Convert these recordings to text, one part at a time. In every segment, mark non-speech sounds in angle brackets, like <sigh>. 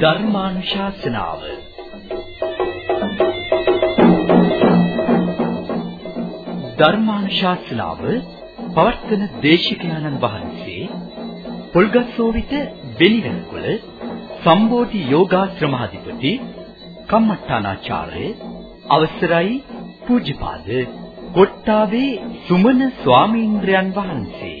ධර්මානුශාසනාව. ධර්මානුශාසනාව පවත්වන දේශිකානන් වහන්සේ පොල්ගස්සෝවිත වෙනිවෙනකුල සම්බෝධි යෝගාශ්‍රමාධිපති කම්මට්ටානාචාර්ය අවසරයි පූජ්‍යපාද කොට්ටාවේ සුමන ස්වාමීන්ද්‍රයන් වහන්සේ.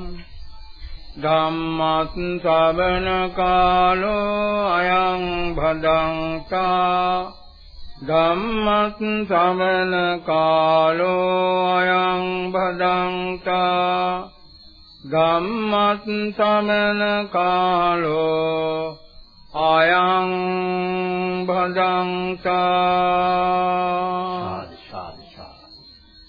ධම්මස් ශ්‍රවණ කාලෝ අයං භදංතා ධම්මස් ශ්‍රවණ කාලෝ අයං භදංතා ධම්මස් ශ්‍රවණ කාලෝ අයං භදංතා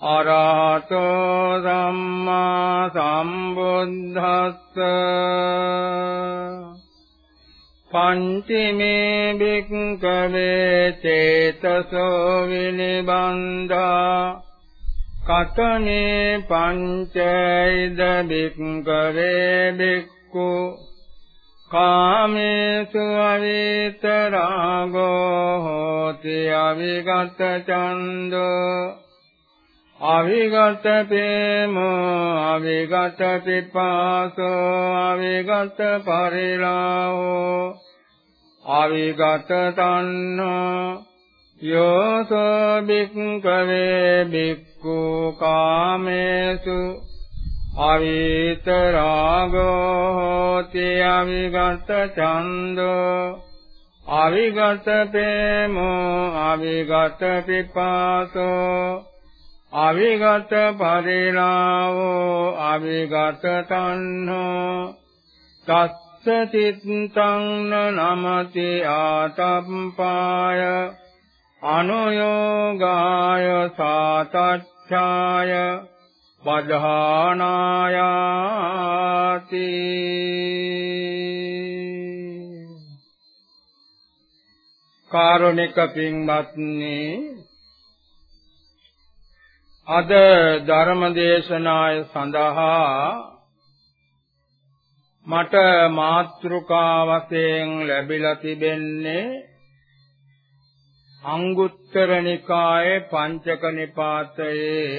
අරහතෝ සම්මා සම්බුද්දස්ස පංචමේ බික්කවේ චේතසෝ විනිබන්ධා කතනේ පංචෛද බික්කවේ බික්කු කාමේසු අවිතරාගෝ හෝති අවිගත චන්දෝ අවිගත ප්‍රේමෝ අවිගත පිපාසෝ අවිගත පරිලාහෝ අවිගත තණ්හා යෝසෝ බික්කවේ බික්ඛු කාමේසු අවිත රාගෝ හෝති අවිගත ඡන්தோ අවිගත ප්‍රේමෝ අවිගත පිපාසෝ අවිගත පරිලාවෝ අවිගත තණ්හෝ තස්ස චිත්තං නමති ආතම්පාය අනුയോഗාය සාතච්ඡාය පධානායාති කාරුණික පින්වත්නි අද ධර්ම දේශනාය සඳහා මට මාත්‍රිකා වශයෙන් ලැබිලා තිබෙන්නේ අංගුත්තර නිකායේ පංචක නිපාතයේ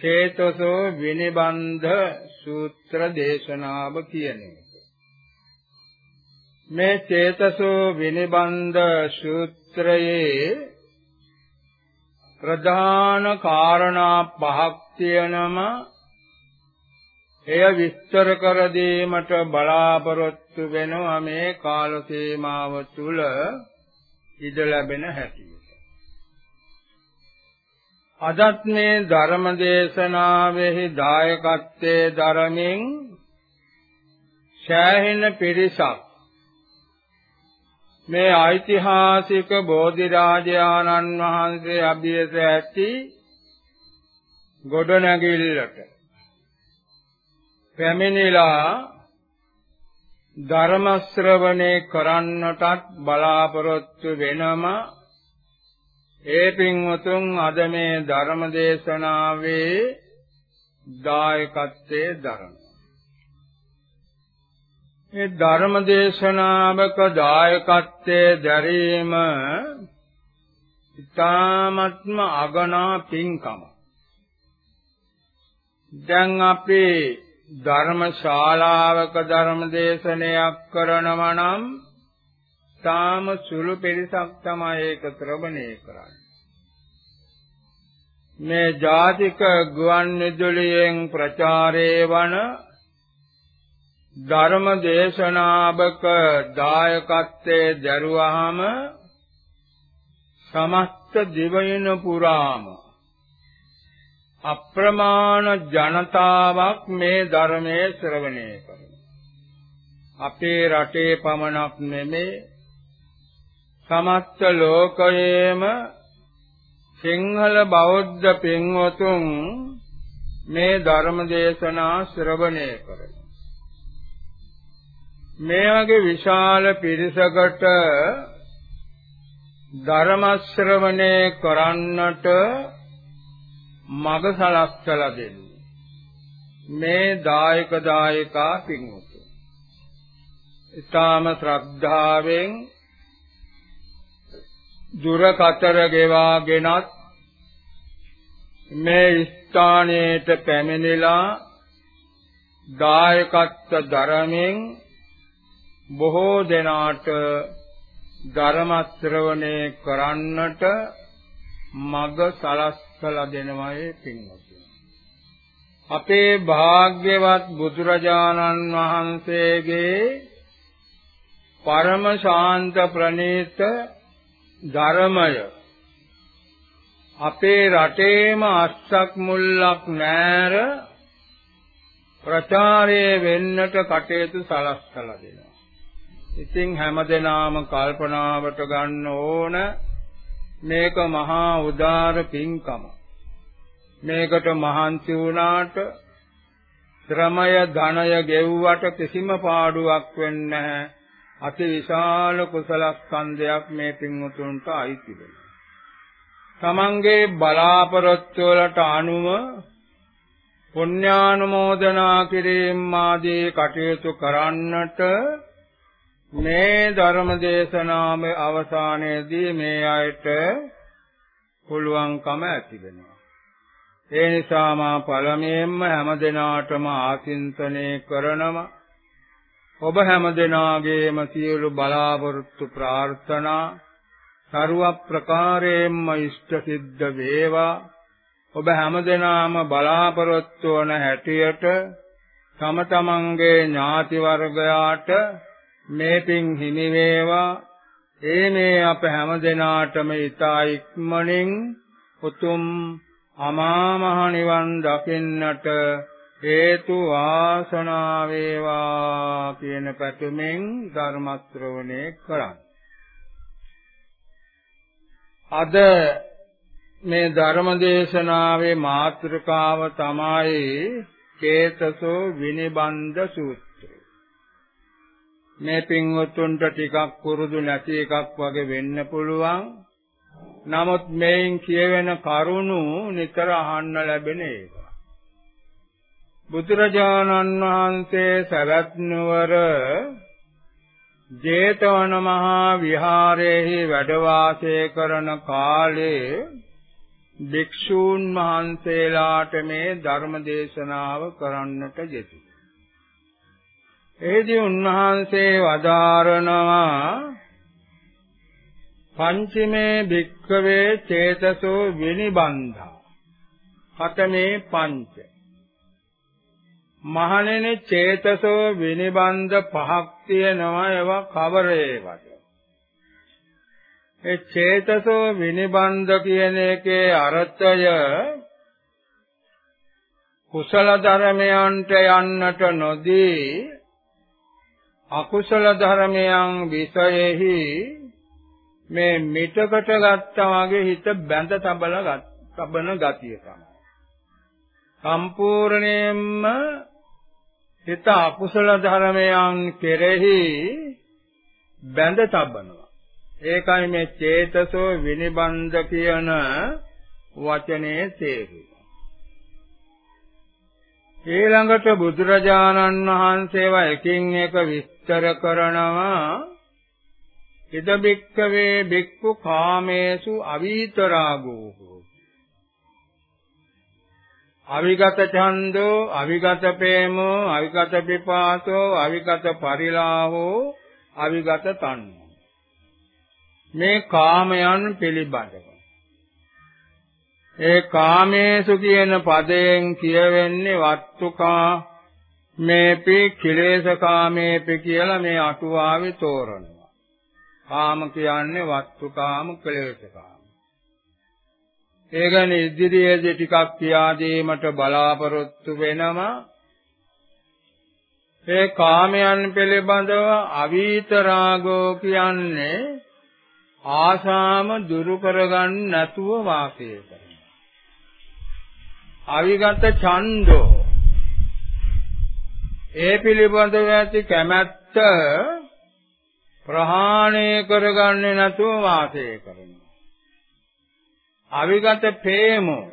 චේතසෝ විනිබන්ධ සූත්‍ර දේශනාව කියන එක. මේ චේතසෝ විනිබන්ධ සූත්‍රයේ ප්‍රධාන කාරණා පහක් තියෙනම එය විස්තර කර දීමට බලාපොරොත්තු වෙනවා මේ කාල සීමාව තුල ඉඩ ලැබෙන හැටියට. අදත් මේ ධර්ම දේශනාවෙහි දායකත්වයේ දරමින් ශාහින පිරිසක් මේ ඓතිහාසික බෝධිරාජානන් වහන්සේ අභියස ඇති ගොඩනැගිල්ලට පැමිණිලා ධර්ම ශ්‍රවණේ කරන්නටත් බලාපොරොත්තු වෙනම ඒ පින්වතුන් අද මේ ධර්ම දේශනාවේ දායකත්වයේ දරන මේ ධර්ම දේශනාවක දායකත්වයේ දැරීම ඊ타ත්ම අගනා පින්කම. දැන් අපි ධර්ම ශාලාවක ධර්ම දේශනයක් කරනවා නම් තාම සුළු පිරිසක් තමයි ඒක ශ්‍රවණය කරන්නේ. මේ ජාතික ගුවන් විදුලියෙන් ප්‍රචාරය වන ධර්ම දේශනාවක දායකත්වයේ දරුවාම සමස්ත දිවයින පුරාම අප්‍රමාණ ජනතාවක් මේ ධර්මයේ ශ්‍රවණය කරනවා. අපේ රටේ පමණක් නෙමේ සමස්ත ලෝකයේම සිංහල බෞද්ධ පින්වතුන් මේ ධර්ම දේශනා ශ්‍රවණය කරනවා. මේ වගේ විශාල පිරිසකට ධර්ම ශ්‍රවණය කරන්නට මග සලස්සලා දෙන්නේ මේ දායක දායකා පින්වතු. ඊටාම ශ්‍රද්ධාවෙන් දුර කතර ගෙවාගෙනත් මේ ස්ථානයට පැමිණිලා දායකත්ව ධර්මයෙන් බොහෝ දෙනාට ධර්ම ශ්‍රවණය කරන්නට මග සලස්සලා දෙනවායේ පින්වතුනි. අපේ භාග්‍යවත් බුදුරජාණන් වහන්සේගේ පරම ශාන්ත ප්‍රණීත ධර්මය අපේ රටේම අස්සක් මුල්ලක් නැර ප්‍රචාරය වෙන්නට කටයුතු සලස්සලා දෙනවා. ඉතින් හැමදෙනාම කල්පනාවට ගන්න ඕන මේක මහා උදාර පින්කම. මේකට මහන්සි වුණාට ශ්‍රමය ධනය ගෙව්වට කිසිම පාඩුවක් වෙන්නේ නැහැ. අති විශාල කුසල ස්කන්ධයක් මේ පින්වතුන්ට අයිති වෙනවා. තමන්ගේ බලාපොරොත්තු වලට අනුව පුණ්‍යානුමෝදනා කිරීම ආදී කටයුතු කරන්නට මේ ධර්ම දේශනාවේ අවසානයේදී මේ අයට පුළුවන්කම ඇති වෙනවා. ඒ නිසා මා පළමුවෙන්ම හැම දිනාටම ආසින්තනය කරනවා. ඔබ හැම දිනාගේම සියලු බලාපොරොත්තු ප්‍රාර්ථනා ਸਰව ප්‍රකාරයෙන්ම ඉෂ්ට සිද්ධ වේවා. ඔබ හැම දිනාම බලාපොරොත්තු වන හැටියට තම තමන්ගේ ඥාති වර්ගයාට මේ පින් හිමි වේවා ඒ මේ අප හැම දිනාටම ඊතා ඉක්මනින් උතුම් අමා මහ නිවන් දකින්නට හේතු වාසනා වේවා කියන පැතුමෙන් ධර්ම ශ්‍රවණය කරන්න. අද මේ ධර්ම දේශනාවේ මාතෘකාව තමයි කේතසෝ විනිබන්ධ සූත්‍රය. මේ පින්වත්තුන්ට ටිකක් පුරුදු නැති එකක් වගේ වෙන්න පුළුවන්. නමුත් මේන් කියවෙන කරුණු නිතර අහන්න ලැබෙන එක. බුදුරජාණන් වහන්සේ සරත් නුවර ජේතවන මහා විහාරයේහි වැඩ වාසය කරන කාලේ භික්ෂූන් වහන්සේලාට මේ ධර්ම දේශනාව කරන්නට යෙදුණා. එහිදී උන්වහන්සේ වදාරනවා පංචමේ භික්ඛවේ චේතසෝ විනිබන්ධා. හතමේ පංච. මහණෙනි චේතසෝ විනිබන්ධ පහක් තියෙනවා ඒවා කවර ඒවාද ඒ චේතසෝ විනිබන්ධ කියන එකේ අර්ථය කුසල ධර්මයන්ට යන්නට නොදී අකුසල ධර්මයන් විෂයෙහි මේ මිටකට ගත්තා වගේ හිත බැඳ තබලා තබන ගතිය තමයි. සම්පූර්ණයෙන්ම හිත අකුසල ධර්මයන් කෙරෙහි බැඳ තබනවා. ඒකයි මේ චේතසෝ විනිබන්ධ කියන වචනේ තේරුම. ඊළඟට බුදුරජාණන් වහන්සේවා එකින් එක විස්තර කරනවා. ඉද බික්කවේ බික්කු කාමේසු අවීතරාගෝ අවිගත ඡන්தோ අවිගත ප්‍රේමෝ අවිගත පිපාසෝ අවිගත පරිලාහෝ අවිගත තණ්හෝ. මේ කාමයන් පිළිබඳව. ඒ කාමේසු කියන පදයෙන් කියවෙන්නේ වත්තුකා මේපි කිලේශකාමේපි කියලා මේ අටුවාවේ තෝරනවා. කාම කියන්නේ වත්තුකාම ක්ලේශකාම. ඒ ගැන ඉදිරියේදී ටිකක් කියා දීමට බලාපොරොත්තු වෙනවා. ඒ කාමයන් පිළිබඳව අවීත රාගෝ කියන්නේ ආශාම දුරු කරගන්න නැතුව වාසය කරනවා. අවිගත ඡන්தோ ඒ පිළිබඳව ඇති කැමැත්ත ප්‍රහාණය කරගන්නේ නැතුව වාසය කරනවා. අවිගත ප්‍රේමෝ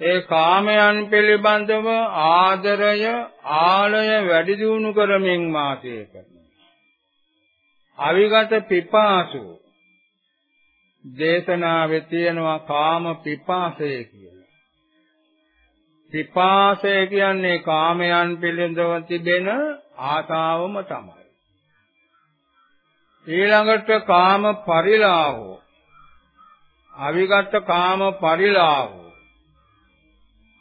ඒ කාමයන් පිළිබඳව ආදරය ආලය වැඩි දියුණු කරමින් වාසය කරනවා. අවිගත පිපාසු දේශනාවේ තියෙනවා කාම පිපාසය කියලා. පිපාසය කියන්නේ කාමයන් පිළිබඳව තිබෙන ආසාවම තමයි. ඊළඟට කාම පරිලාහෝ අවිගත කාම පරිලාහෝ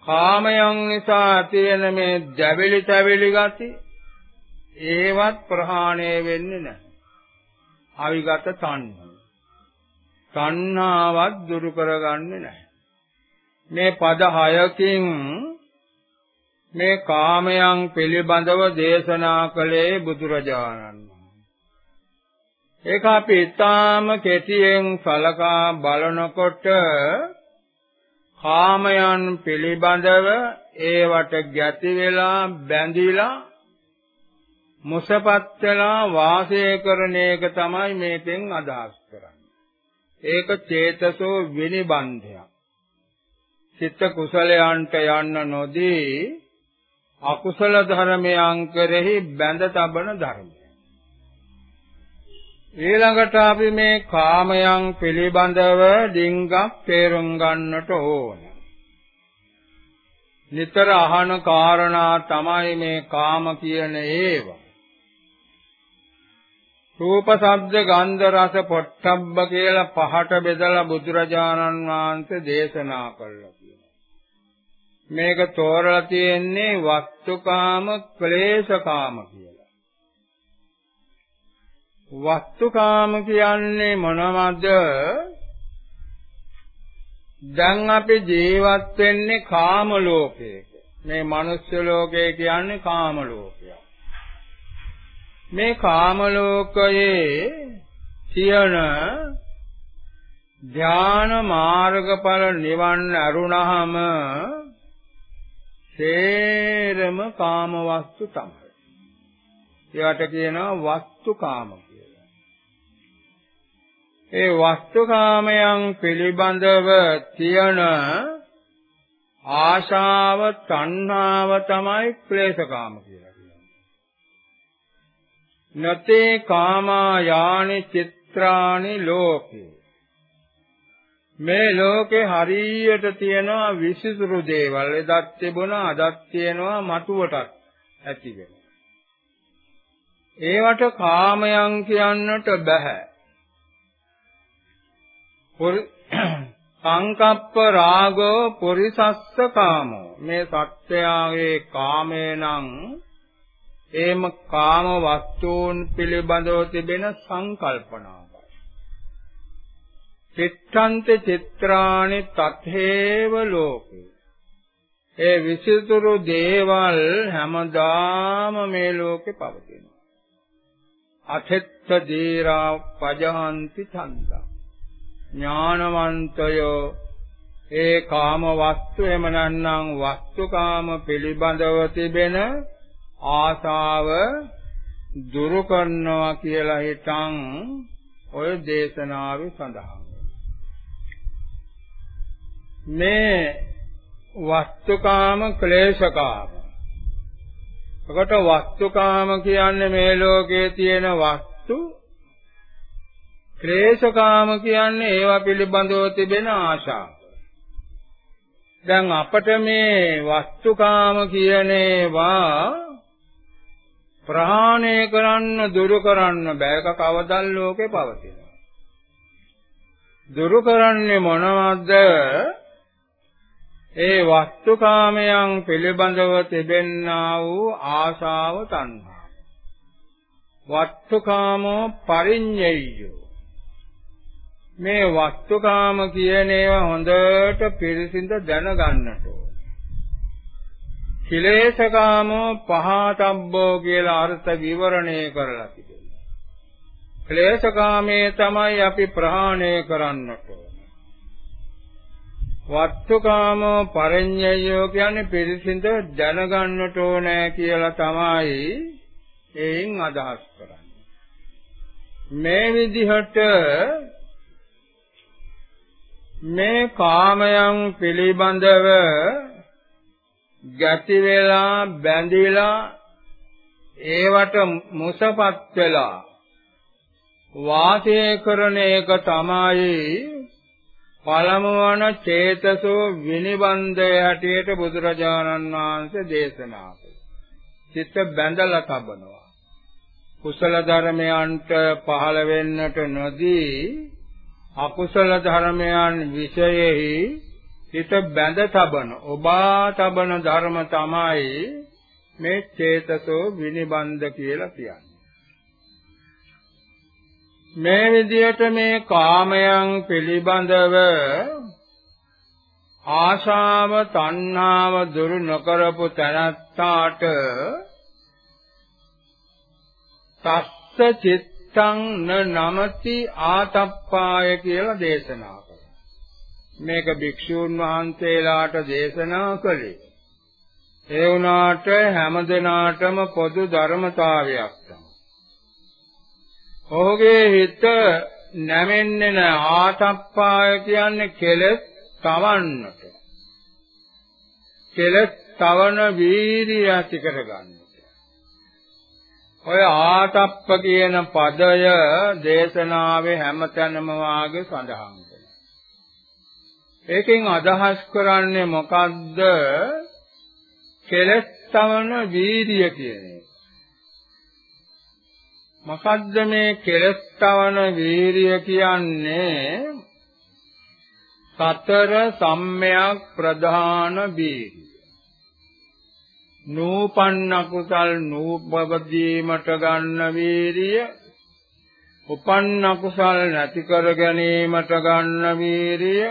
කාමයන් නිසා ඇති වෙන මේ දැවිලි තැවිලි ගති ඒවත් ප්‍රහාණය වෙන්නේ නැහැ. අවිගත තණ්හා. තණ්හාවත් දුරු කරගන්නේ නැහැ. මේ පද හයකින් මේ කාමයන් පිළිබඳව දේශනා කළේ බුදුරජාණන් ඒක අපි ඊටාම කෙටියෙන් සලකා බලනකොට කාමයන් පිළිබඳව ඒවට ගැති වෙලා බැඳිලා මුසපත් වෙලා වාසය කරන එක තමයි මේකෙන් අදහස් කරන්නේ. ඒක චේතසෝ විනිබන්ධයක්. චිත්ත කුසලයන්ට යන්න නොදී අකුසල ධර්මයන් කෙරෙහි බැඳ තබන ධර්මය. ඊළඟට අපි මේ කාමයන් පිළිබඳව ඩිංගක් තේරුම් ගන්නට ඕන. නිතර අහන කාරණා තමයි මේ කාම කියන ඒවා. රූප ශබ්ද ගන්ධ රස පොට්ටබ්බ කියලා පහට බෙදලා බුදුරජාණන් වහන්සේ දේශනා කළා කියලා. මේක තෝරලා තියෙන්නේ වස්තුකාම ක්ලේශකාම කියලා. වස්තුකාම කියන්නේ මොනවද? දැන් අපි ජීවත් වෙන්නේ කාම ලෝකයක. මේ මනුස්ස ලෝකය කියන්නේ කාම ලෝකයක්. මේ කාම ලෝකයේ තියෙන ධාන මාර්ගඵල නිවන් අරුණහම සේරම කාම වස්තු තමයි. ඒවට කියනවා වස්තුකාම ඒ වස්තුකාමයන් පිළිබඳව තියෙන ආශාව තණ්හාව තමයි ක්ලේශකාම කියලා කියන්නේ. නතේ කාමා යානි චිත්‍රානි ලෝකේ මේ ලෝකේ හරියට තියෙනවා විසිතුරු දේවල්. එදත් තිබුණා අදත් තියෙනවා මතුවටත් ඇති වෙනවා ඒවට කාමයන් කියන්නට බෑ <clears throat> සංකප්ප රාගෝ පුරිසස්ස කාමෝ. මේ සත්‍යයේ කාමේ නම් එම කාම වස්තුන් පිළිබඳව තිබෙන සංකල්පනාවයි චිත්තන්ත චිත්‍රානි තතේව ලෝකේ. ඒ විසිතුරු දේවල් හැමදාම මේ ලෝකේ පවතිනවා. අතෙත්ත දීරා පජහන්ති ඡන්දා. ඥානවන්තයෝ ඒ කාම වස්තු එම නැත්නම් වස්තුකාම පිළිබඳව තිබෙන ආසාව දුරු කරනවා කියලා හිතන් ඔය දේශනාවේ සඳහන්. මේ වස්තුකාම ක්ලේශකාම එකට වස්තුකාම කියන්නේ මේ ලෝකයේ තියෙන වස්තු ක්ලේශකාම කියන්නේ ඒවා පිළිබඳව තිබෙන ආශාව. දැන් අපට මේ වස්තුකාම කියන ඒවා ප්‍රහාණය කරන්න දුරු කරන්න බෑක කවදල් ලෝකේ පවතිනවා. දුරු කරන්නේ මොනවද? ඒ වස්තුකාමයන් පිළිබඳව තිබෙන්නා වූ ආශාව තණ්හා. වස්තුකාමෝ පරිඤ්ඤයෝ මේ වස්තුකාම කියන ඒවා හොඳට පිරිසිඳ දැනගන්නට ඕන. කිලේශකාමෝ පහතබ්බෝ කියලා අර්ථ විවරණය කරලා තිබෙනවා. ක්ලේශකාමයේ තමයි අපි ප්‍රහාණය කරන්නට ඕන. වත්තුකාමෝ පරිඤ්ඤයෝ කියන්නේ පිරිසිඳ දැනගන්නට ඕනේ කියලා තමයි එයින් අදහස් කරන්නේ. මේ විදිහට මේ කාමයන් පිළිබඳව ගැති වෙලා බැඳිලා ඒවට මුසපත් වෙලා වාසය කරන එක තමයි පළමුවන චේතසෝ විනිබන්ධය හැටියට බුදුරජාණන් වහන්සේ දේශනා කළා. චිත්ත බැඳලා තබනවා. කුසල ධර්මයන්ට පහළ වෙන්නට නොදී අකුසල ධර්මයන් විෂයෙහි හිත බැඳ තබන ඔබා තබන ධර්ම තමයි මේ චේතසෝ විනිබන්ධ කියලා කියන්නේ. මේ විදිහට මේ කාමයන් පිළිබඳව ආශාව තණ්හාව දුරු නොකරපු තැනත්තාට තස්ස චිත්තං න නමති ආතප්පාය කියලා දේශනා කළා. මේක භික්ෂූන් වහන්සේලාට දේශනා කළේ. ඒ වුණාට හැමදෙනාටම පොදු ධර්මතාවයක් තමයි. ඔහුගේ හිත නැමෙන්නේ නැ ආතප්පාය කියන්නේ කෙලෙස් තවන්නට. කෙලෙස් තවන වීර්යය ඇති කරගන්නට. ඔය ආතප්ප කියන පදය දේශනාවේ හැමතැනම වාගේ සඳහන් වෙනවා. ඒකෙන් අදහස් කරන්නේ මොකද්ද? කෙලෙස් තවන වීර්යය කියන එක. මොකද්ද මේ කෙලස් තවන වීරිය කියන්නේ? සතර සම්මයක් ප්‍රධාන වීරිය. නූපන්න කුසල් නූපවදීමට ගන්න වීරිය උපන්න කුසල් නැති කර ගැනීමට ගන්න වීරිය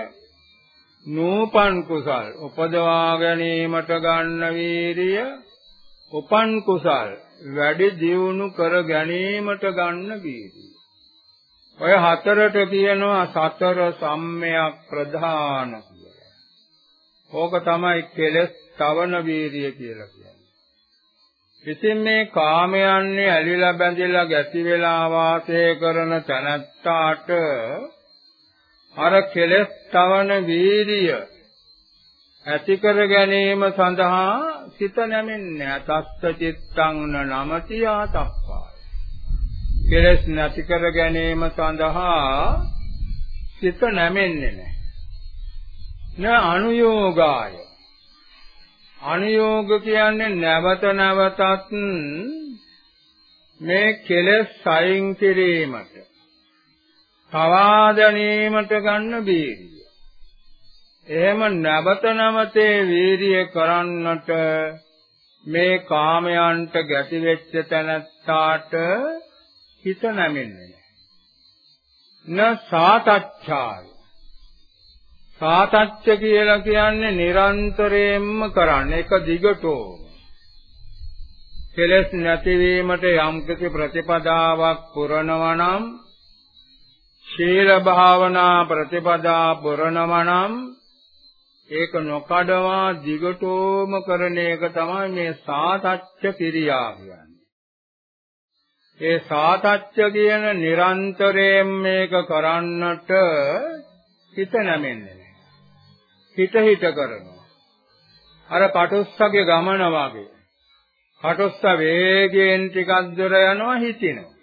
නූපන් කුසල් උපදවා ගැනීමට ගන්න වීරිය උපන් කුසල් වැඩි දියුණු කර ගැනීමට ගන්න වීර්යය. ඔය හතරට කියනවා සතර සම්මයක් ප්‍රධාන කියලා. ඕක තමයි කෙලස් තවන වීර්යය කියලා කියන්නේ. ඉතින් මේ කාමයන්නේ ඇලිලා බැඳිලා ගැති වෙලා වාසය කරන තනත්තාට අර කෙලස් තවන වීර්යය ඇති කර ගැනීම සඳහා සිත නැමෙන්නේ තස්ස චිත්තං නමති ආතප්පාය. කෙලස් නැති කර ගැනීම සඳහා සිත නැමෙන්නේ නැහැ. න අනුയോഗාය. අනුയോഗ කියන්නේ නැවත නැවතත් මේ කෙලස් සයින් කිරීමට පවා දැනීමට ගන්න බීරිය. එහෙම නැවත නැවතේ වීරිය කරන්නට මේ කාමයන්ට ගැති වෙච්ච තැනත්තාට හිත නැමෙන්නේ නැහැ. න සාතච්ඡාය. සාතච්ඡ කියලා කියන්නේ නිරන්තරයෙන්ම කරන්න එක දිගටම. කෙලස් නැතිවීමට යම්කිසි ප්‍රතිපදාවක් පුරනවා නම් ශීල භාවනා ප්‍රතිපදා පුරනවා නම් ඒක නොකඩවා දිගටම කරන එක තමයි මේ සාතච්ඡ කිරියා කියන්නේ. ඒ සාතච්ඡ කියන නිරන්තරයෙන් මේක කරන්නට හිත නැමෙන්නේ නැහැ. හිත හිත කරනවා. අර පටුස්සගේ ගමන වගේ. පටුස්ස වේගයෙන් ටිකක් දුර යනවා හිතිනවා.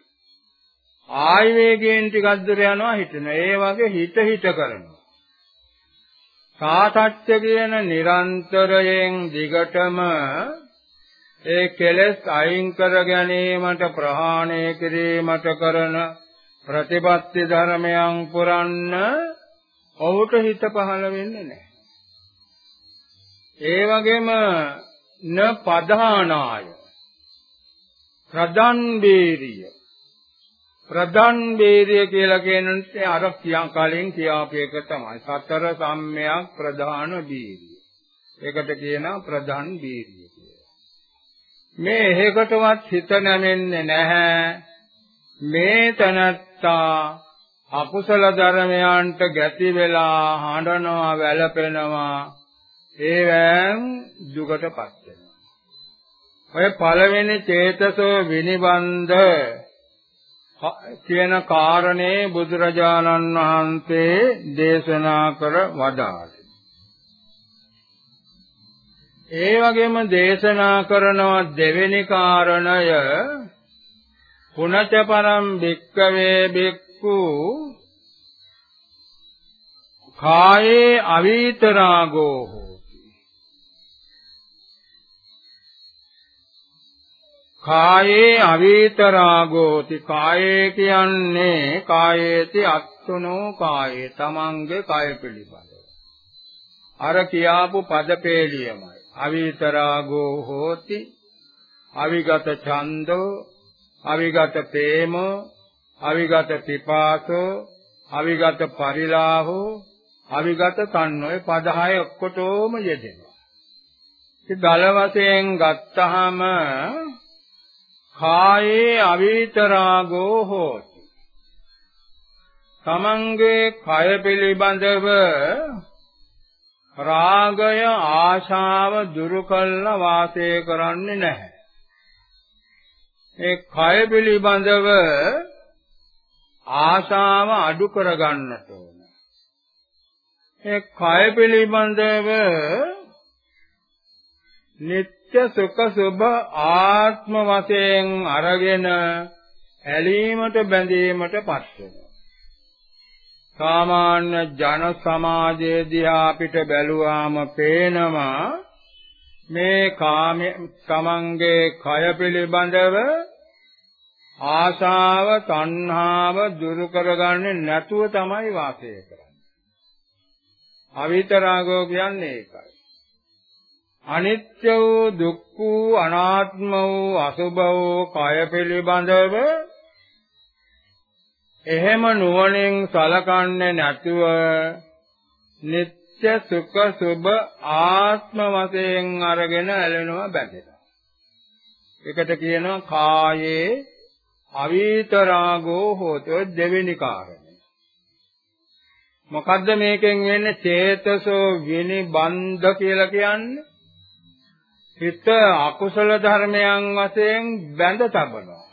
ආයි වේගයෙන් ටිකක් දුර යනවා හිතනවා. ඒ වගේ හිත හිත කරනවා. සාතච්ඡ කියන නිරන්තරයෙන් දිගටම ඒ කෙලෙස් අයින් කර ගැනීමට ප්‍රහාණය කිරීමට කරන ප්‍රතිපත්ති ධර්මයන් පුරන්න ඔහුට හිත පහළ වෙන්නේ නැහැ. ඒ වගේම න පධානාය ප්‍රදන් බේරිය ප්‍රදන් බේරිය කියලා කියන්නේ අර කියා කලින් කියාපු එක තමයි සතර සම්මයක් ප්‍රධාන බීරිය. ඒකට කියනවා ප්‍රධාන බීරිය කියලා. මේ එහෙකටවත් හිත නැමෙන්නේ නැහැ. මේ තනත්තා අකුසල ධර්මයන්ට ගැති වෙලා හඬනවා වැළපෙනවා ඒවැන් දුකටපත් වෙනවා. ඔය පළවෙනි චේතසෝ විනිබන්ධ කියන කාරණේ බුදුරජාණන් වහන්සේ දේශනා කර වදාළේ. ඒ වගේම දේශනා කරනවා දෙවෙනි කාරණය පුනච පරම් භික්කවේ භික්ඛු කායේ අවීතරාගෝ කායේ අවීතරාගෝති කායේ කියන්නේ කායේති අත්තුනෝ කායේ තමන්ගේ කය පිළිබඳව. අර කියාපු පදපේලියමයි අවීතරාගෝ හෝති අවිගත ඡන්தோ අවිගත ප්‍රේමෝ අවිගත පිපාසෝ අවිගත පරිලාහෝ අවිගත කන්නෝය පද හය ඔක්කොටම යෙදෙනවා. ඉතින් දල වශයෙන් ගත්තාම කායේ අවීතරාගෝ හෝති. තමන්ගේ කය පිළිබඳව රාගය ආශාව දුරු කළ වාසය කරන්නේ නැහැ. ඒ කය පිළිබඳව ආශාව අඩු කරගන්නට ඕන. ඒ කය පිළිබඳව නিত্য සුඛ සුභ ආත්ම වශයෙන් අරගෙන ඇලීමට බැඳීමටපත් වෙනවා. සාමාන්‍ය ජන සමාජයේ දිහා අපිට බැලුවාම පේනවා මේ කාමයේ තමන්ගේ කය පිළිබඳව ආශාව තණ්හාව දුරු කරගන්නේ නැතුව තමයි වාසය කරන්නේ. අවිතරාගෝ කියන්නේ ඒකයි. අනිත්‍ය වූ දුක්ඛ වූ අනාත්ම වූ අසුභ වූ කය පිළිබඳව එහෙම නුවණින් සලකන්නේ නැතුව නিত্য සුඛ සුභ ආත්ම වශයෙන් අරගෙන ඇලෙනවා බැඳෙනවා. ඒකට කියනවා කායේ අවීතරාගෝ හෝතෝ දෙවෙනි කාරණේ. මොකද්ද මේකෙන් වෙන්නේ චේතසෝ විනිබන්ධ කියලා කියන්නේ? හිත අකුසල ධර්මයන් වශයෙන් බැඳ තබනවා.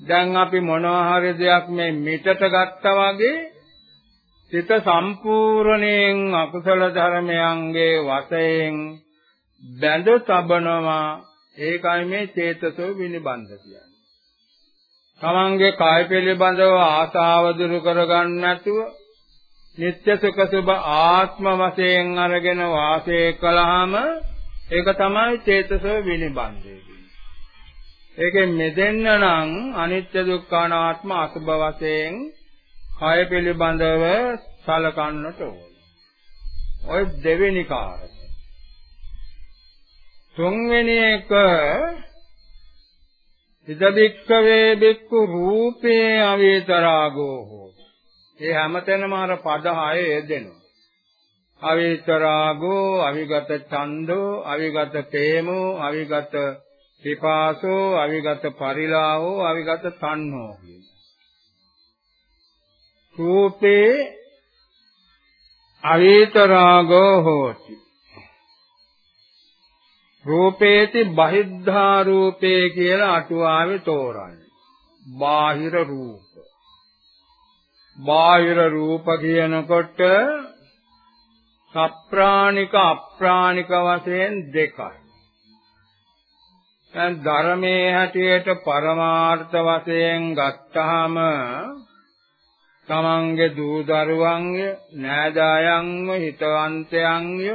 දැන් අපි මොනවා හරි දෙයක් මේ මිටට ගත්තා වගේ හිත සම්පූර්ණයෙන් අකුසල ධර්මයන්ගේ වශයෙන් බැඳ තබනවා. ඒකයි මේ චේතසෝ විනිබන්ධ කියන්නේ. තමන්ගේ කාය පිළිබඳව ආසාව දුරු කරගන්න නැතුව නিত্য සුඛ සුභ ආත්ම වශයෙන් අරගෙන වාසය කළාම ඒක තමයි චේතසෝ විනිබන්ධය ඒකෙන් මෙදෙන්න නම් අනිත්‍ය දුක්ඛ අනාත්ම අසුභ වශයෙන් කය පිළිබඳව සලකන්නට ඕන. ඔය දෙවෙනි කාරණය. තුන්වෙනි එක ඉදබික්කවේ බික්කු රූපේ අවේතරාගෝ හෝ. ඒ හැමතැනම අර පද හය යෙදෙනවා. අවිතරාගෝ අවිගත ඡන්தோ අවිගත ප්‍රේමෝ අවිගත විපාසෝ අවිගත පරිලාහෝ අවිගත තණ්හෝ කියන රූපේ අවිතරාගෝ හෝති. රූපේති බහිද්ධා රූපේ කියලා අටුවාවේ තෝරන්නේ. බාහිර රූප. බාහිර රූප කියනකොට සප්‍රාණික අප්‍රාණික වශයෙන් දෙකයි. දැන් ධර්මයේ හැටියට පරමාර්ථ වශයෙන් ගත්තාම තමන්ගේ දූ දරුවන්ය නෑදෑයන්ව හිතවන්තයන්ය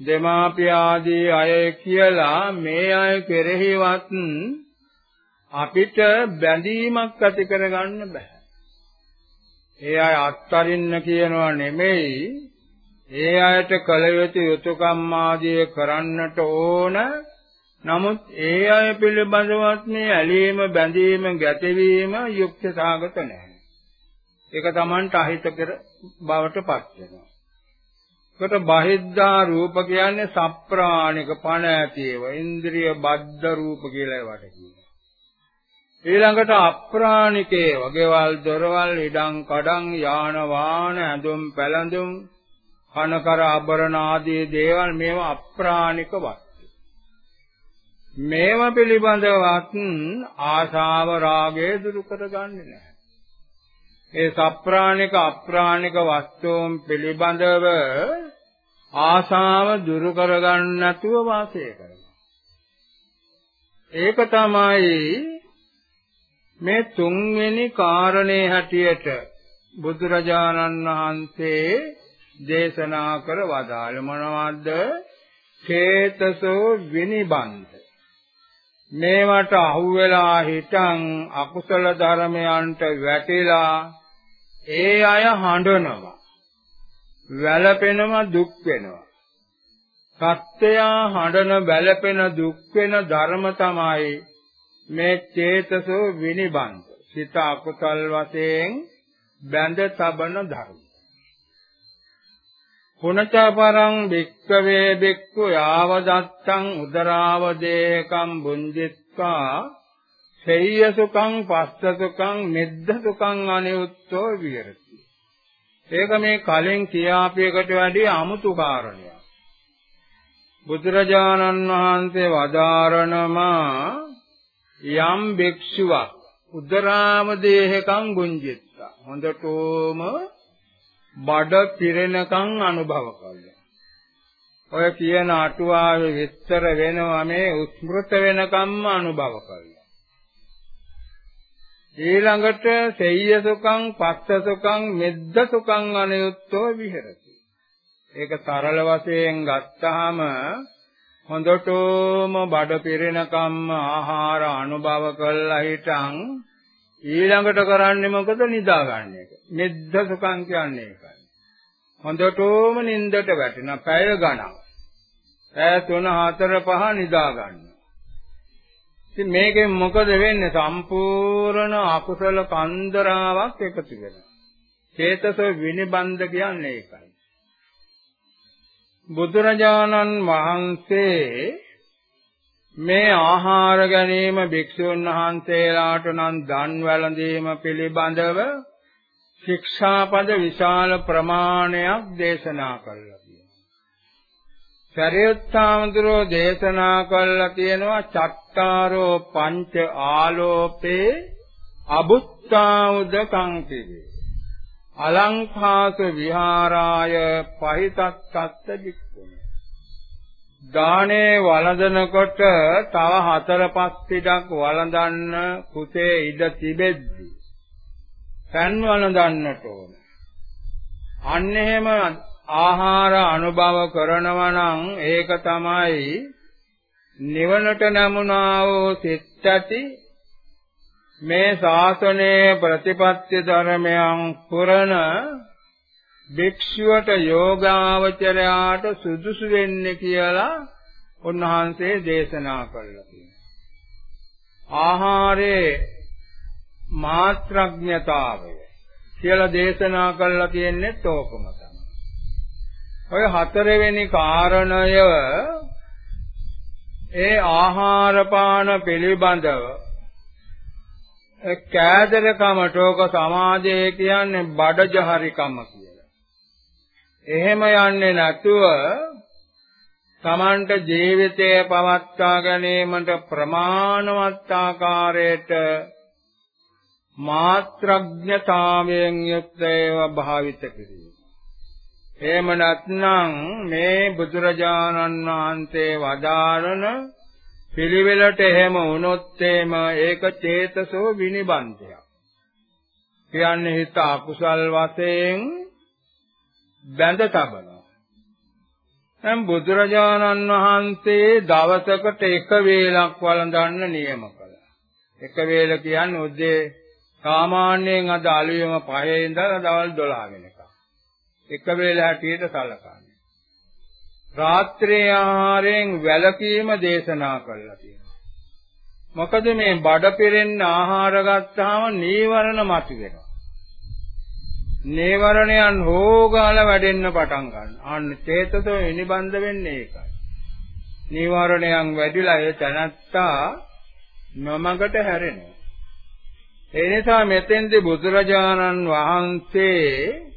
දෙමාපිය ආදී අය කියලා මේ අය කෙරෙහිවත් අපිට බැඳීමක් ඇති කරගන්න බෑ. ඒ අය අත්තරින්න කියනවා නෙමෙයි ඒ අයට කල යුතු යුතුයකම් ආදී කරන්නට ඕන නමුත් ඒ අය පිළිබඳවත් මේ ඇලීම බැඳීම ගැටවීම යුක්ත සාගත නැහැ. ඒක Tamanට අහිතකර බවට පත් වෙනවා. කොට බහිද්ධා රූප කියන්නේ සප්‍රාණික පණ ඇතිව ඉන්ද්‍රිය බද්ධ රූප කියලා ඒවට කියනවා. ඊළඟට අප්‍රාණිකේ වගේවල් දොරවල් ඉඩම් කඩම් යාන වාහන ඇඳුම් පැළඳුම් කනකර ආභරණ ආදී දේවල් මේවා අප්‍රාණික වස්තු. මේව පිළිබඳවත් ආශාව රාගය දුරු කරගන්නේ නැහැ. ඒ සප්‍රාණික අප්‍රාණික වස්තුන් පිළිබඳව ආශාව දුරු කරගන්න නැතුව වාසය කරනවා. ඒක තමයි මේ තුන්වෙනි කාරණේ හැටියට බුදුරජාණන් වහන්සේ දේශනා කර වදාළ මොනවද? චේතසෝ විනිබන්ධ. මේවට අහුවෙලා හිටන් අකුසල ධර්මයන්ට වැටිලා ඒ අය හඬනවා. වැළපෙනවා දුක් වෙනවා. සත්‍යයා හඬන වැළපෙන දුක් වෙන ධර්ම තමයි මේ චේතසෝ විනිබන්ධ. සිත අකුසල් වශයෙන් බැඳ තබන ධර්ම. පුනචපරං භික්ඛවේ භික්ඛු යාවදත්තං උදරාවදේකම් බුඤ්ජිත්වා සෙය්‍යසුකං පස්සසුකං මෙද්දසුකං අනියුත්තෝ විහෙරති. ඒක මේ කලින් කියාපියකට වැඩි අමුතු කාරණයක්. බුදුරජාණන් වහන්සේ වදාරනවා යම් භික්ෂුවක් උදරාමදේහකං බුඤ්ජිත්තා හොඳටම බඩ පිරෙනකන් අනුභව කළා. ඔය කියන අටුවාවේ විස්තර වෙනවා මේ උස්මෘත වෙනකම්ම අනුභව කළා. ඊළඟට සෙය්‍ය සුඛං පස්ස සුඛං මෙද්ද සුඛං අනයුත්තෝ විහෙරති. ඒක සරල වශයෙන් ගත්තාම හොඳටම බඩ පිරෙනකම්ම ආහාර අනුභව කළා හිටන් ඊළඟට කරන්නේ මොකද නිදා ගන්න එක. මෙද්ද සුඛං කියන්නේ ඒකයි. හොඳටම නිින්දට වැටෙන පැය ගණන්. පැය 3 4 5 නිදා ගන්නවා. ඉතින් මේකෙන් මොකද වෙන්නේ? සම්පූර්ණ අකුසල කන්දරාවක් එකතු වෙනවා. චේතස විනිබන්ධ කියන්නේ ඒකයි. බුදුරජාණන් වහන්සේ මේ ආහාර ගැනීම භික්ෂුන් වහන්සේලාට නම් දන් වැළඳීම පිළිබඳව ශික්ෂාපද විශාල ප්‍රමාණයක් දේශනා කළා කියනවා. සරියුත්තාමඳුරෝ දේශනා කළා කියනවා චත්තාරෝ පංච ආලෝපේ අබුත්තාඋද කංකිරේ. අලංකාස විහාරාය පහිතත්ත්ත වික්කුණ. දානේ වළඳනකොට තව හතර පස් පිටක් වළඳන්න කුසේ ඉඩ තිබෙද්දී පෑන් වළඳන්නට ඕන. අන්න එහෙම ආහාර අනුභව කරනවා නම් ඒක තමයි නිවනට නමුනා වූ සිත් ඇති මේ ශාසනයේ ප්‍රතිපත්ති ධර්මයන් පුරන භික්ෂුවට යෝගාවචරයාට සුදුසු වෙන්නේ කියලා උන්වහන්සේ දේශනා කළා කියනවා. ආහාරයේ මාත්‍රඥතාවය කියලා දේශනා කළා කියන්නේ තෝකම තමයි. ඔය හතරවෙනි කාරණය ඒ ආහාර පාන පිළිබඳව කෑදරකමට ඕක සමාජයේ කියන්නේ බඩජහරිකම කියලා. එහෙම යන්නේ නැතුව තමන්ට ජීවිතය පවත්වා ගැනීමට ප්‍රමාණවත් ආකාරයට මාත්‍රඥතාවයෙන් යුක්ත ඒවා භාවිත කිරීම. එහෙම නැත්නම් මේ බුදුරජාණන් වහන්සේ වදාරන පිළිවෙලට එහෙම වුණොත් එම ඒක චේතසෝ විනිබන්ධයක්. කියන්නේ හිත අකුසල් වශයෙන් බැඳ තබනවා. දැන් බුදුරජාණන් වහන්සේ දවසකට එක වේලක් වළඳන්න නියම කළා. එක වේල කියන්නේ උදේ සාමාන්‍යයෙන් අද අලුයම 5 ඉඳලා දවල් 12 වෙනකම්. එක වේල හැටියට සලකන්නේ. රාත්‍රී ආහාරයෙන් වැළකීම දේශනා කළා තියෙනවා. මොකද මේ බඩ පිරෙන්න ආහාර ගත්තාම නීවරණ මතුවෙනවා. නීවරණයන් හොගාල වැඩෙන්න පටන් ගන්නවා. අන්න චේතසෝ විනිබන්ධ වෙන්නේ ඒකයි. නීවරණයන් වැඩිලා ඒ තනත්තා නොමගට හැරෙනවා. ඒ නිසා මෙතෙන්දී බුදුරජාණන් වහන්සේ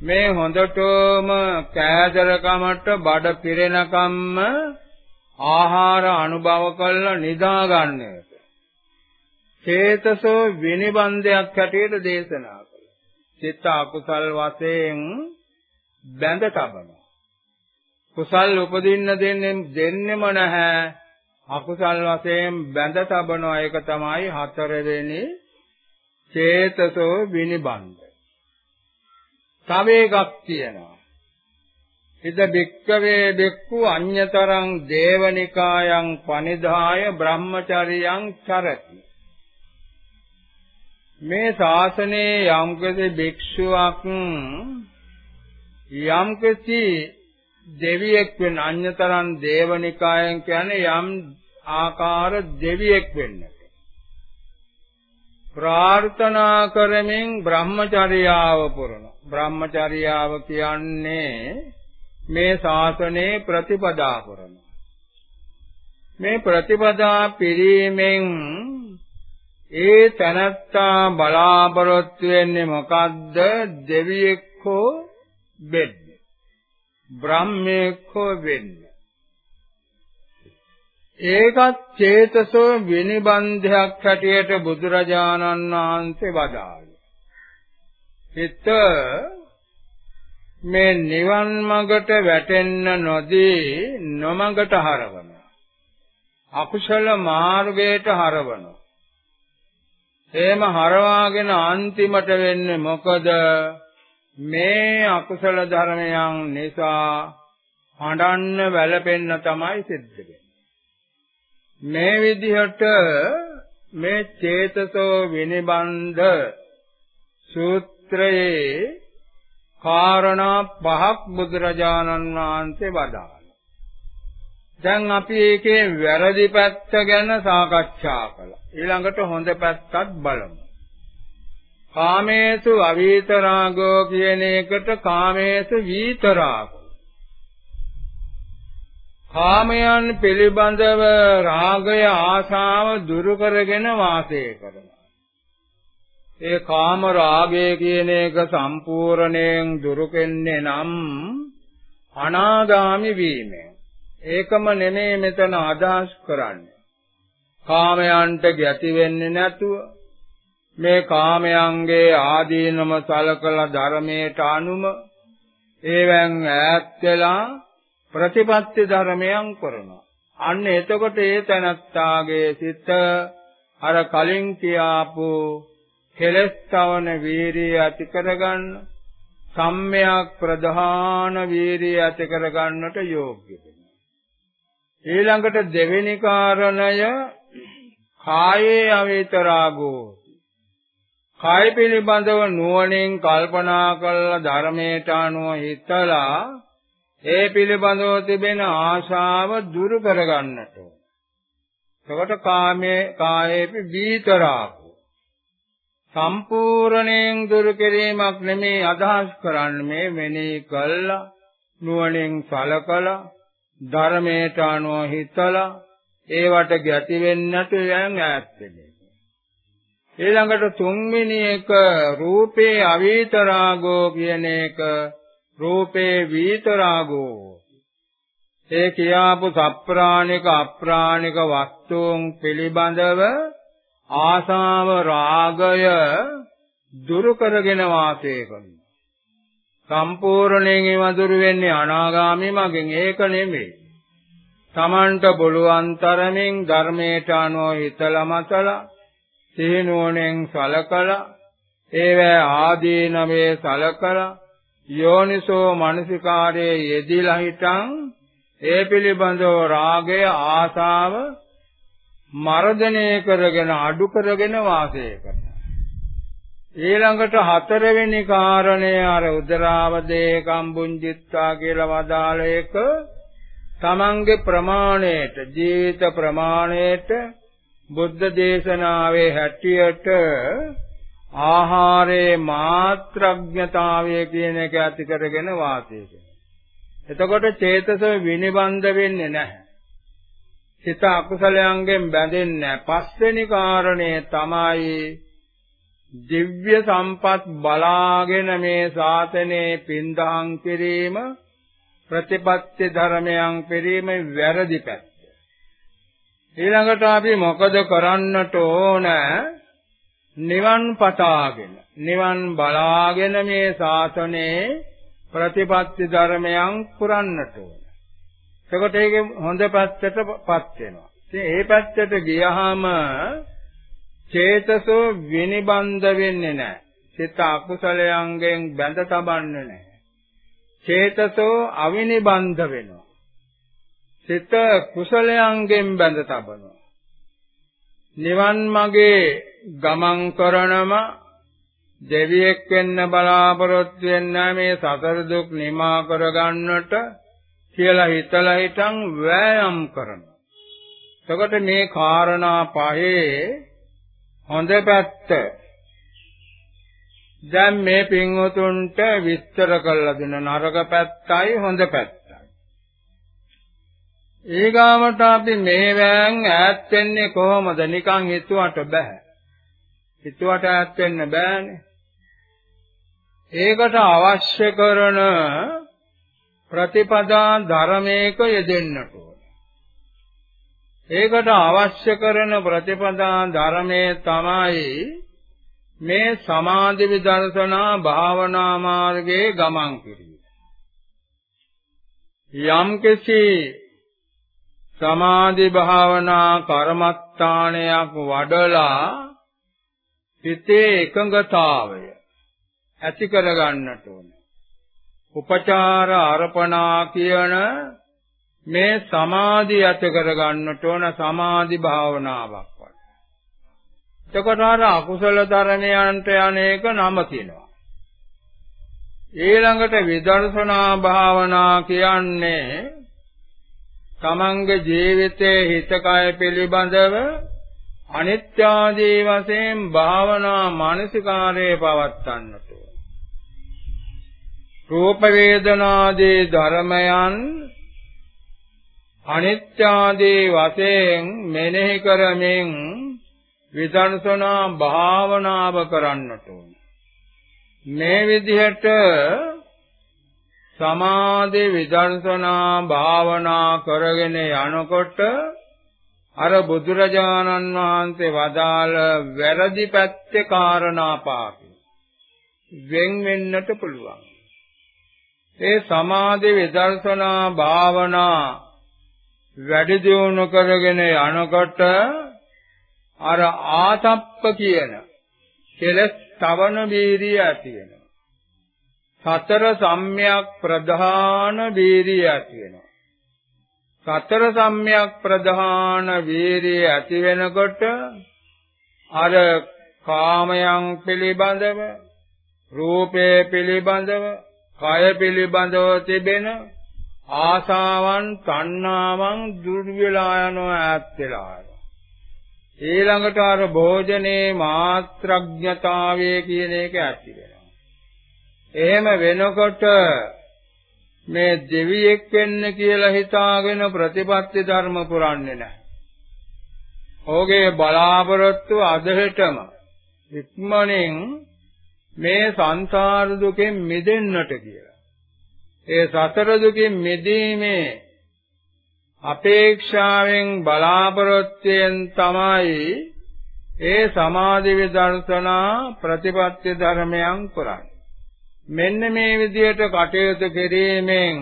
මේ හොඳටම කෑදරකමට බඩ පිරෙනකම්ම ආහාර අනුභව කරලා නිදා ගන්නට චේතසෝ විනිබන්ධයක් හැටියට දේශනා කළා. චිත්ත අකුසල් වශයෙන් බැඳ තබනවා. කුසල් උපදින්න දෙන්නේ දෙන්නෙම නැහැ. අකුසල් වශයෙන් බැඳ තබනවා ඒක තමයි හතරවෙනි චේතසෝ විනිබන්ධ. තව එකක් තියෙනවා. ඉද බික්කවේ බික්කු අඤ්‍යතරං දේවනිකායන් පනිදාය බ්‍රහ්මචරියං චරති. මේ ශාසනයේ යම්කිසි භික්ෂුවක් යම්කිසි දෙවියෙක් වෙන අඤ්‍යතරං දේවනිකායන් කියන්නේ යම් ආකාර දෙවියෙක් වෙන්නට ප්‍රාර්ථනා කරමින් බ්‍රහ්මචර්යාව පුරන බ්‍රහ්මචර්යාව කියන්නේ මේ ශාසනයේ ප්‍රතිපදා පුරන මේ ප්‍රතිපදා පිරීමෙන් ඒ තනත්තා බලාපොරොත්තු වෙන්නේ මොකද්ද දෙවියෙක් හෝ වෙන්න බ්‍රහ්මයෙක් හෝ වෙන්න ඒකත් චේතසෝ විනිබන්ධයක් හැටියට බුදුරජාණන් වහන්සේ වදාළේ. හිත මේ නිවන් මඟට වැටෙන්න නොදී නොමඟට හරවන. අකුශල මාර්ගයට හරවන. එහෙම හරවාගෙන අන්තිමට වෙන්නේ මොකද? මේ අකුසල ධර්මයන් නිසා හඬන්න වැළපෙන්න තමයි සිද්ධ වෙන්නේ. මේ විදිහට මේ චේතසෝ විනිබන්ධ සූත්‍රයේ කාරණා පහක් බුදුරජාණන් වහන්සේ වදාළා. දැන් අපි ඒකේ වැරදි පැත්ත ගැන සාකච්ඡා කළා. ඊළඟට හොඳ පැත්තත් බලමු. කාමේසු අවීතරාගෝ කියන එකට කාමේසු වීතරාගෝ කාමයන් පිළිබඳව රාගය ආශාව දුරු කරගෙන වාසය කරනවා. ඒ කාම රාගය කියන එක සම්පූර්ණයෙන් දුරු කෙන්නේ නම් අනාගාමි වීමෙන්. ඒකම නෙමෙයි මෙතන අදහස් කරන්නේ. කාමයන්ට ගැති වෙන්නේ නැතුව මේ කාමයන්ගේ ආදීනම සලකලා ධර්මයට අනුම ඒවෙන් ඈත් වෙලා ප්‍රතිපත්ති ධර්මයන් කරනවා. අන්න එතකොට ඒ තනත්තාගේ සිත අර කලින් කියාපු කෙලස්තවන වීරිය ඇති කරගන්න සම්මයක් ප්‍රධාන වීරිය ඇති කරගන්නට යෝග්‍ය වෙනවා. ඊළඟට දෙවෙනි කාරණය කායේ අවේතරාගෝ කාය පිළිබඳව නුවණින් කල්පනා කළ ධර්මයට අනුව හිතලා ඒ පිළිබඳව තිබෙන ආශාව දුරු කරගන්නට ඕන. එතකොට කාමයේ කායේපි විතරාකෝ. සම්පූර්ණයෙන් දුරු කිරීමක් නෙමේ අදහස් කරන්නේ මේ මෙනෙහි කළා නුවණින් සලකලා ධර්මයට අනුව හිතලා ඒවට ගැති වෙන්නට යන් ඈත් වෙන්නේ. ඊළඟට තුන්වෙනි එක රූපේ අවීතරාගෝ කියන එක රූපේ වීතරාගෝ ඒ කියාපු සප්‍රාණික අප්‍රාණික වස්තුන් පිළිබඳව ආසාව රාගය දුරු කරගෙන වාසය කරනවා සම්පූර්ණයෙන් ඒව දුරු වෙන්නේ අනාගාමී මගෙන් ඒක නෙමෙයි තමන්ට පුළුවන් තරමින් ධර්මයට අනුව හිතලා මතලා සිහිනුවණෙන් සලකලා ඒවැ ආදීනමේ සලකලා යෝනිසෝ මනසිකාරයේ යෙදিলা හිටන් ඒ පිළිබඳව රාගය ආසාව මර්ධනය කරගෙන අඩු කරගෙන වාසය කරනවා. ඊළඟට හතරවෙනි කාරණය අර උදරාවදේ කම්බුංජිත්තා කියලා වදාළ එක තමන්ගේ ප්‍රමාණයට ජීවිත ප්‍රමාණයට බුද්ධ දේශනාවේ හැටියට ආහාරයේ මාත්‍රඥතාවය කියන එක ඇති කරගෙන වාසය කරනවා. එතකොට චේතස විනිබන්ධ වෙන්නේ නැහැ. සිත අකුසලයන්ගෙන් බැඳෙන්නේ නැහැ. පස්වෙනි කාරණය තමයි දිව්‍ය සම්පත් බලාගෙන මේ ශාසනයේ පින්දහම් කිරීම ප්‍රතිපත්ති ධර්මයන් පිරීම වැරදි පැත්ත. ඊළඟට අපි මොකද කරන්නට ඕන? නිවන් පතාගෙන නිවන් බලාගෙන මේ ශාසනයේ ප්‍රතිපත්ති ධර්මයන් පුරන්නට ඕන. එතකොට ඒකේ හොඳ පැත්තටපත් වෙනවා. ඉතින් ඒ පැත්තට ගියහම චේතසෝ විනිබන්ධ වෙන්නේ නැහැ. සිත අකුසලයන්ගෙන් බැඳ තබන්නේ නැහැ. චේතසෝ අවිනිබන්ධ වෙනවා. සිත කුසලයන්ගෙන් බැඳ තබනවා. නිවන් මාගේ ගමන් කරනම දෙවියෙක් වෙන්න බලාපොරොත්තු වෙන්න මේ සතර දුක් නිමා කරගන්නට කියලා හිතලා හිටන් වෑයම් කරනවා. එතකොට මේ කාරණා පහේ හොඳ පැත්ත දැන් මේ පින්වතුන්ට විස්තර කරලා දෙන නරක පැත්තයි හොඳ පැත්තයි. ඊගාමට අපි මේවෙන් ඈත් වෙන්නේ කොහොමද? නිකන් හිතුවට බෑ. හිතුවට ඈත් වෙන්න බෑනේ. ඒකට අවශ්‍ය කරන ප්‍රතිපදා ධර්මයක යෙදෙන්නට ඕන. ඒකට අවශ්‍ය කරන ප්‍රතිපදා ධර්මයේ තමයි මේ සමාධි විදර්ශනා භාවනා මාර්ගයේ ගමන් කිරීම. යම්කිසි සමාධි භාවනා කර්මස්ථානයක් වඩලා හිතේ එකඟතාවය ඇති කරගන්නට ඕන. උපචාර අර්පණා කියන මේ සමාධිය ඇති කරගන්නට ඕන සමාධි භාවනාවක් වඩ. එතකොට අර අකුසල ධර්මයන්ට යන්නේක නම කියනවා. ඊළඟට විදර්ශනා භාවනා කියන්නේ තමන්ගේ ජීවිතයේ හිතකය පිළිබඳව අනිත්‍ය ආදී වශයෙන් භාවනා මානසිකාරයේ පවත්වන්නට රූප වේදනාදී ධර්මයන් අනිත්‍යාදී වශයෙන් මෙනෙහි කරමින් විදර්ශනා භාවනාව කරන්නට ඕන. මේ විදිහට සමාධි විදර්ශනා භාවනා කරගෙන යනකොට අර බුදුරජාණන් වහන්සේ වදාළ වැරදි පැත්තේ කාරණා පාපි වෙන් වෙන්නට පුළුවන්. ඒ සමාධි විදර්ශනා භාවනා වැඩි දියුණු කරගෙන යනකොට අර ආතප්ප කියන කෙලස් තවන බීරිය ඇති වෙනවා. සතර සම්‍යක් ප්‍රධාන බීරිය ඇති වෙනවා. සතර සම්‍යක් ප්‍රධාන වීරිය ඇති වෙනකොට අර කාමයන් පිළිබඳව රූපේ පිළිබඳව කය පිළිබඳව තිබෙන ආසාවන් තණ්හාවන් දුර වෙලා යනවා ඈත් වෙලා ඊළඟට අර භෝජනේ මාත්‍රඥතාවය කියන එක ඇති වෙනවා. එහෙම වෙනකොට මේ දෙවියෙක් වෙන්න කියලා හිතාගෙන ප්‍රතිපත්ති ධර්ම පුරන්නේ නැහැ. ඔහුගේ බලාපොරොත්තු අදහෙටම ඉක්මනින් මේ සංසාර දුකෙන් මිදෙන්නට කියලා. ඒ සතර දුකින් මිදීමේ අපේක්ෂාවෙන් බලාපොරොත්තුෙන් තමයි ඒ සමාධි විදර්ශනා ප්‍රතිපත්ති ධර්මයන් කරන්නේ. මෙන්න මේ විදිහට කටයුතු කිරීමෙන්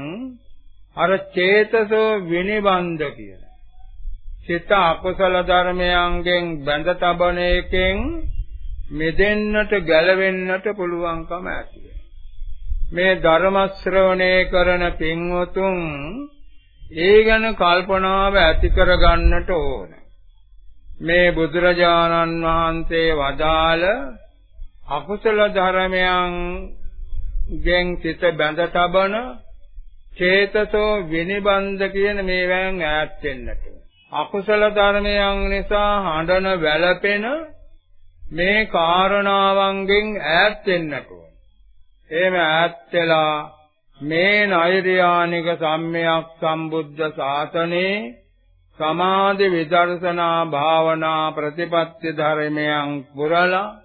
අර චේතසෝ විනිබන්ධ කියන සිත අකුසල ධර්මයන්ගෙන් බැඳ තබන එකෙන් මෙදෙන්නට ගැලවෙන්නට පුළුවන්කම ඇති මේ ධර්ම ශ්‍රවණය කරන පින්වතුන් ඒ ගැන කල්පනාව ඇති කරගන්නට ඕන මේ බුදුරජාණන් වහන්සේ වදාළ අකුසල ධර්මයන් ගෙන් සිත බැඳ තබන චේතසෝ විනිබන්ධ කියන මේවෙන් ඈත් වෙන්නට. අකුසල ධර්මයන් නිසා හඬන වැළපෙන මේ කාරණාවන්ගෙන් ඈත් වෙන්නට ඕන. එහෙම ඈත් වෙලා මේ නෛර්යානික සම්මයක් සම්බුද්ධ ශාසනේ සමාධි විදර්ශනා භාවනා ප්‍රතිපත්ති ධර්මයන් පුරලා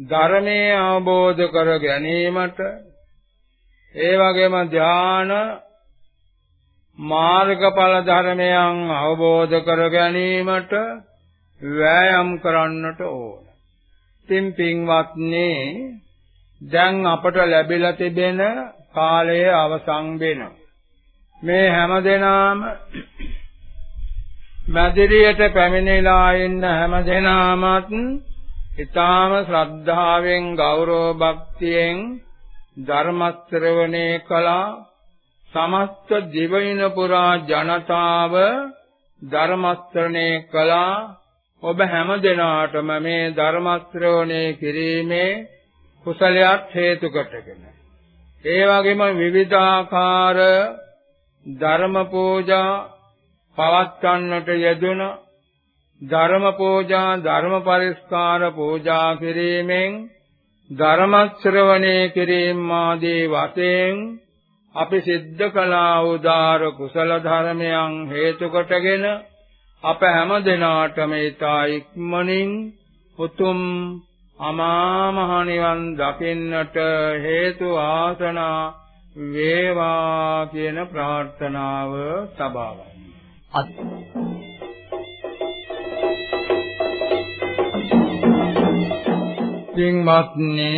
ධර්මයේ අවබෝධ කර ගැනීමට ඒ වගේම ධාන මාර්ගඵල ධර්මයන් අවබෝධ කර ගැනීමට වෑයම් කරන්නට ඕන. තින් පින්වත්නි දැන් අපට ලැබිලා තිබෙන කාලය අවසන් වෙනවා. මේ හැමදෙනාම මැදිරියට පැමිණලා ඉන්න හැමදෙනාමත් ඊටාම ශ්‍රද්ධාවෙන් ගෞරව භක්තියෙන් ධර්ම ශ්‍රවණේ කළා සමස්ත දිවයින පුරා ජනතාව ධර්ම ශ්‍රවණේ කළා ඔබ හැම දිනාටම මේ ධර්ම ශ්‍රවණේ කිරීමේ කුසලයක් හේතු කොටගෙන ඒ වගේම විවිධාකාර ධර්ම පූජා පවත්වන්නට යෙදුණා ධර්ම පූජා ධර්ම පරිස්කාර පූජා කිරීමෙන් ධර්ම ශ්‍රවණේ කිරීම ආදී වශයෙන් අපි සිද්ධ කළා උදාර කුසල ධර්මයන් හේතු කොටගෙන අප හැම දිනාටම ඊතා ඉක්මනින් උතුම් අමා මහ නිවන් දකින්නට හේතු ආසනා වේවා කියන ප්‍රාර්ථනාව සබාවයි. පින්වත්නි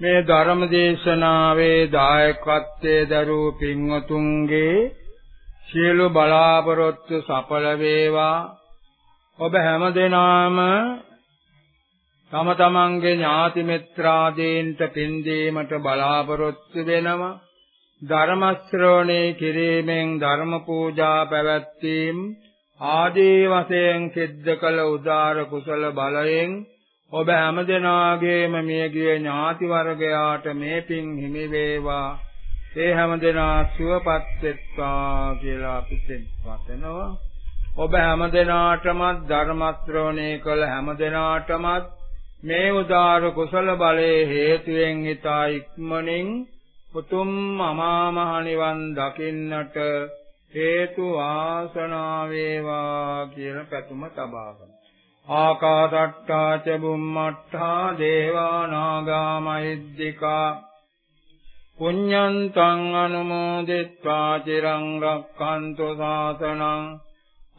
මේ ධර්ම දේශනාවේ දායකත්වයේ දරූ පින්වතුන්ගේ සියලු බලාපොරොත්තු සඵල වේවා ඔබ හැමදෙනාම තම තමන්ගේ ඥාති මිත්‍රාදීන්ට පින් දීමට බලාපොරොත්තු වෙනවා ධර්ම ශ්‍රවණේ කිරීමෙන් ධර්ම පූජා පැවැත්වීම ආදී වශයෙන් සිද්ධ කළ උදාර කුසල බලයෙන් ඔබ හැමදෙනාගේම මියගිය ඥාති වර්ගයාට මේ පින් හිමි වේවා. ඒ හැමදෙනා සුවපත් වෙත්වා කියලා අපි පතනවා. ඔබ හැමදෙනාටම ධර්ම ශ්‍රවණය කළ හැමදෙනාටම මේ උදාර කුසල බලයේ හේතුවෙන් හිතා ඉක්මනින් උතුම් අමා මහ නිවන් දකින්නට හේතු ආසනා වේවා කියන පැතුම තබා ගන්න. ආකාදට්ටා ච බුම්මට්ටා දේවා නාග මහිද්దికා පුඤ්ඤන්තං අනුමෝදිත්වා චිරං රක්ඛන්තු සාසනං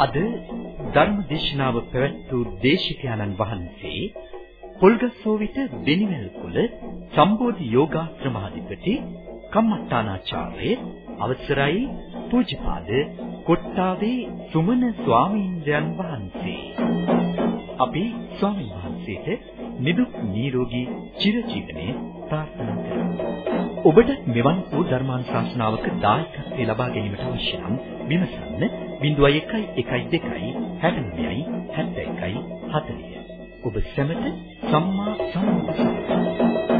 අද ධර්ම දේශනාව පැවැත් වූ දේශිකානන් වහන්සේ පොල්ගස්සෝවිත දෙනිවැල් කුල සම්බෝධි යෝගාශ්‍රමාධිපති කම්මට්ටානාචාර්ය අවසරයි පූජ්‍යපාද කොට්ටාවේ සුමන ස්වාමීන්ද්‍රයන් වහන්සේ අපි ස්වාමීන් වහන්සේට නිදුක් නිරෝගී චිරජීවනයේ ප්‍රාර්ථනා කරමු. ඔබට මෙවන් වූ ධර්මානුශාසනාවක දායකත්වය ලබා ගැනීමට අවශ්‍ය නම් විමසන්න. 0112 69 71 40 ඔබ සැමට සම්මා සම්බුද්ධ